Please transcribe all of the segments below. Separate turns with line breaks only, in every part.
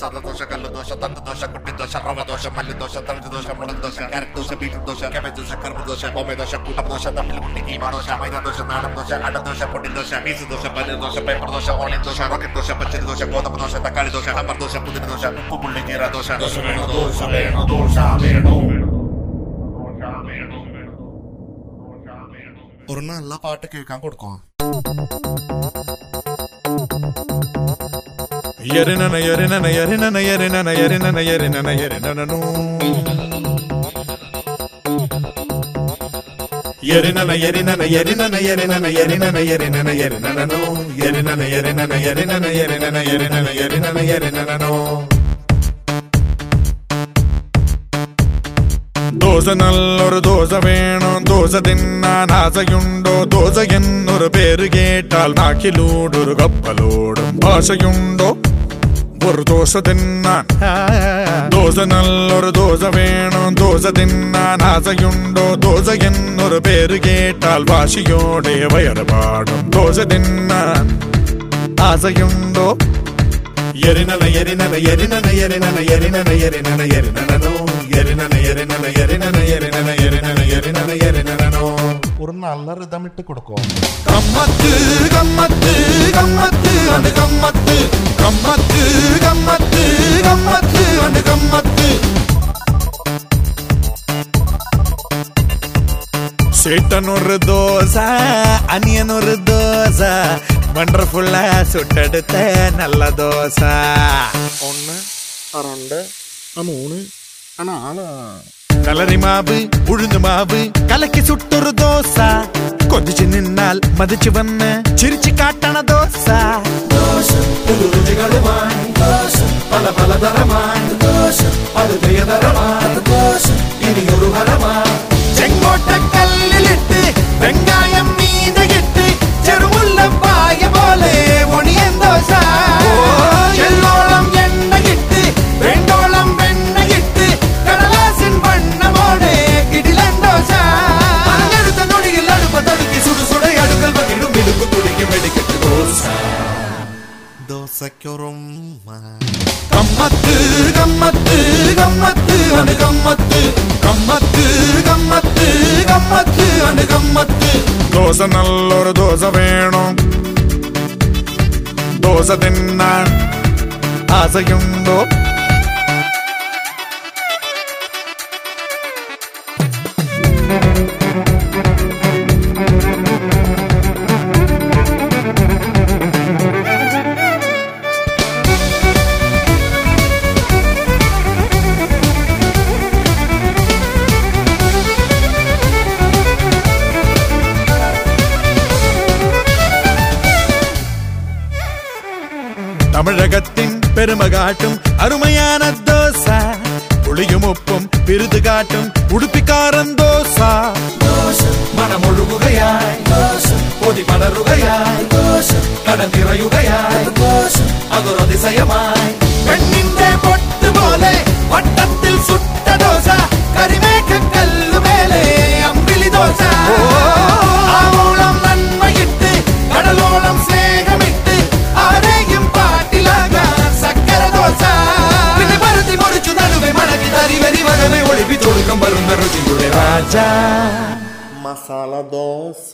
സദദോഷ കല്ലുദോഷ തണ്ടുദോഷ കുട്ടിദോഷ റവദോഷ മല്ലുദോഷ തഴുദോഷ മുളന്തോഷ കരക്ദോഷ ബീറ്റുദോഷ കെമദോഷ കർമ്മദോഷ ഹോമദോഷ കൂട്ടദോഷ തമ്മിൽ കുട്ടി കീമാദോഷ മൈദദോഷ നാടൻദോഷ അടദോഷ പൊടിദോഷ മീസുദോഷ പല്ലുദോഷ പേപ്പർദോഷ ഓണിദോഷ റോക്കറ്റ്ദോഷ പച്ചരിദോഷ ഗോതമ്പദോഷ തക്കാളിദോഷ സാമ്പാർദോഷ പുതിനദോഷ ഉപ്പുപുള്ളി ജീരദോഷ ദോഷ വേണോ ദോഷ വേണോ ദോഷ വേണോ ഒരു നല്ല പാട്ട് കേൾക്കാൻ കൊടുക്കാം
எரினன எரினன எரினன எரினன எரினன எரினன எரினனோ எரினன எரினன எரினன எரினன எரினன எரினன எரினனோ எரினன எரினன எரினன எரினன எரினன எரினன எரினனோ தோசை நல்லொரு தோசை வேணும் தோசை தின்னான் ஆசையுண்டோ? தோசை என்னொரு பேரு கேட்டால் நாக்கிலூடொரு கப்பலோடும் பாஷையுண்டோ നാക്കിലൂടൊരു കപ്പലോടും ഭാഷയുണ്ടോ ഒരു ദോശ തിന്നാൻ ദോശ നല്ലൊരു ദോശ വേണം ദോശ തിന്നാൻ ആശയുണ്ടോ ദോശ എന്നൊരു പേര് കേട്ടാൽ ഭാഷയോടെ വയറ് പാടും ദോശ തിന്നാൻ ആശയുണ്ടോ എരിനന എരിനന എരിനന എരിനന എരിനന എരിനന എരിനനോ എരിനന എരിനന എരിനന എരിനന എരിനന എരിനന എരിനനോ
ഒരു നല്ല റിതം ഇട്ട് കൊടുക്കാം
കമ്മത്ത് കമ്മത്ത് കമ്മത്ത് சேட்டன் ஒரு தோசை அனியன் ஒரு தோசை வண்டர்ஃபுல்லா சுட்டெடுத்த நல்ல தோசை. ஒன்று ரெண்டு மூணு. ஆனால் கலரி மாவு உழுந்து மாவு கலக்கி சுட்டொரு தோசை. கொதிச்சு நின்னால் மதிச்சு வந்த சிரிச்சு காட்டான தோசை. தோசை பல பல தரமாய். தோசை அது தரமாய்.
ദോശയ്ക്കൊറുമ്മ
കമ്മത്ത് കമ്മത്ത് കമ്മത്ത് അണ് കമ്മത്ത് കമ്മത്ത് കമ്മത്ത് കമ്മത്ത് അണ് കമ്മത്ത് ദോശ നല്ലൊരു ദോശ വേണം ദോശ തിന്നാൻ ആശയുണ്ടോ தமிழகத்தின் பெருமை காட்டும் அருமையான தோசை. புளியும் உப்பும் விருது காட்டும் உடுப்பிக்காரன் தோசா. രുചിയുടെ രാജ
മസാല ദോശ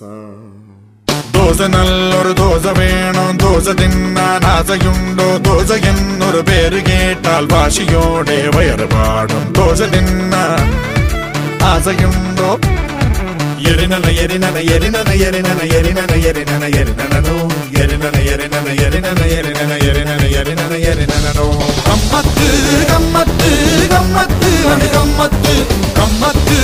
ദോശ നല്ലൊരു ദോശ വേണം ദോശ തിന്നാൻ ആശയുണ്ടോ ദോശ എന്നൊരു പേര് കേട്ടാൽ വാശിയോടെ വയറ് പാടും ദോശ തിന്നാൻ ആശയുണ്ടോ എരിനന എരിനന എരിനന എരിനന എരിനന എരിനന എരിനനോ എരിനന എരിനന എരിനന എരിനന എരിനന എരിനന എരിനനോ കമ്മത്ത് കമ്മത്ത് കമ്മത്ത്